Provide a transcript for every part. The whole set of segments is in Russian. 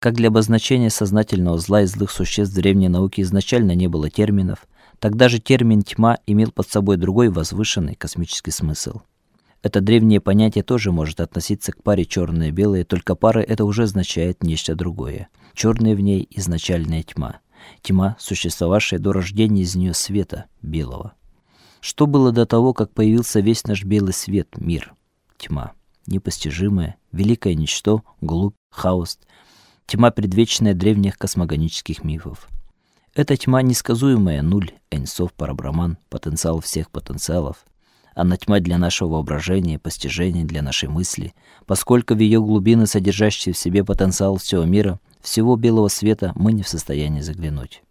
Как для обозначения сознательного зла и злых существ в древней науке изначально не было терминов, так даже термин тьма имел под собой другой возвышенный космический смысл. Это древнее понятие тоже может относиться к паре черное и белое, только пара это уже означает нечто другое. Черное в ней изначальная тьма, тьма, существовавшая до рождения из нее света белого. Что было до того, как появился весь наш белый свет, мир? Тьма, непостижимая, великое ничто, глубь, хаос, тьма предвечная древних космогонических мифов. Эта тьма несказуемая, нуль, энсов, парабраман, потенциал всех потенциалов. Она тьма для нашего воображения, постижения для нашей мысли, поскольку в ее глубины, содержащие в себе потенциал всего мира, всего белого света, мы не в состоянии заглянуть.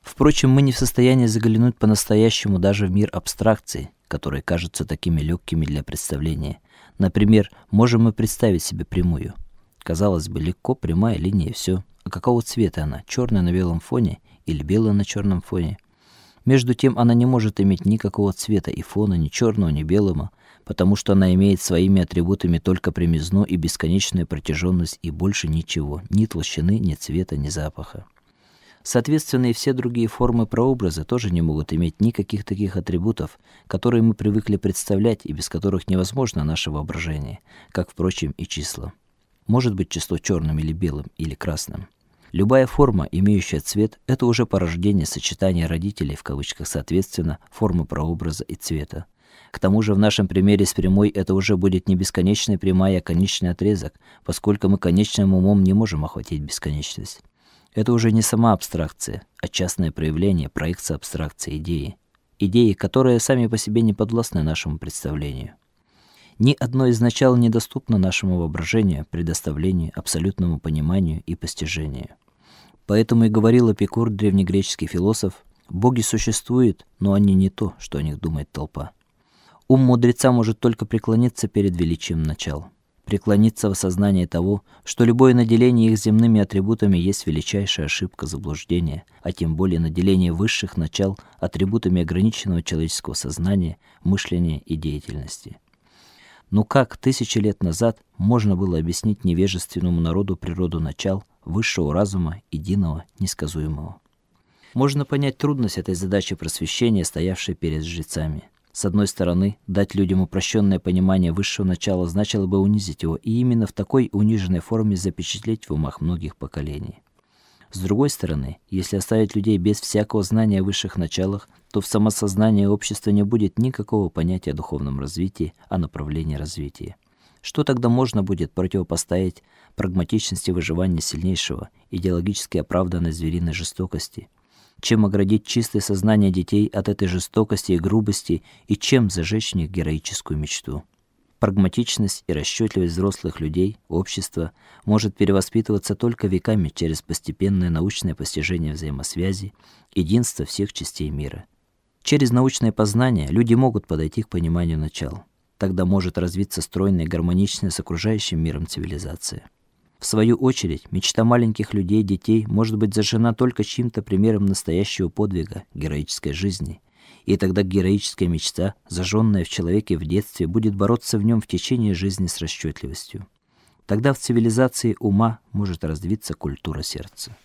Впрочем, мы не в состоянии заглянуть по-настоящему даже в мир абстракций, которые кажутся такими легкими для представления. Например, можем мы представить себе прямую. Казалось бы, легко прямая линия и все. А какого цвета она? черная на белом фоне или белая на черном фоне? Между тем, она не может иметь никакого цвета и фона, ни черного, ни белого, потому что она имеет своими атрибутами только прямизну и бесконечную протяженность и больше ничего, ни толщины, ни цвета, ни запаха. Соответственно, и все другие формы прообраза тоже не могут иметь никаких таких атрибутов, которые мы привыкли представлять и без которых невозможно наше воображение, как впрочем и числа. Может быть число черным или белым или красным. Любая форма, имеющая цвет это уже порождение сочетания родителей в кавычках соответственно формы прообраза и цвета. К тому же в нашем примере с прямой это уже будет не бесконечная прямая, а конечный отрезок, поскольку мы конечным умом не можем охватить бесконечность. Это уже не сама абстракция, а частное проявление, проекция абстракции идеи. Идеи, которые сами по себе не подвластны нашему представлению. Ни одно из начал недоступно нашему воображению, предоставлению, абсолютному пониманию и постижению. Поэтому и говорил Эпикур, древнегреческий философ, боги существуют, но они не то, что о них думает толпа. Ум мудреца может только преклониться перед величием начал преклониться в осознании того, что любое наделение их земными атрибутами есть величайшая ошибка заблуждения, а тем более наделение высших начал атрибутами ограниченного человеческого сознания, мышления и деятельности. Но как тысячи лет назад можно было объяснить невежественному народу природу начал высшего разума, единого, несказуемого? Можно понять трудность этой задачи просвещения, стоявшей перед жрецами. С одной стороны, дать людям упрощенное понимание высшего начала значило бы унизить его и именно в такой униженной форме запечатлеть в умах многих поколений. С другой стороны, если оставить людей без всякого знания о высших началах, то в самосознании общества не будет никакого понятия о духовном развитии, о направлении развития. Что тогда можно будет противопоставить прагматичности выживания сильнейшего, идеологически оправданной звериной жестокости – чем оградить чистое сознание детей от этой жестокости и грубости и чем зажечь в них героическую мечту. Прагматичность и расчетливость взрослых людей, общества может перевоспитываться только веками через постепенное научное постижение взаимосвязи, единства всех частей мира. Через научное познание люди могут подойти к пониманию начал. Тогда может развиться стройная и гармоничная с окружающим миром цивилизация. В свою очередь, мечта маленьких людей, детей, может быть зажжена только чьим-то примером настоящего подвига, героической жизни. И тогда героическая мечта, зажженная в человеке в детстве, будет бороться в нем в течение жизни с расчетливостью. Тогда в цивилизации ума может развиться культура сердца.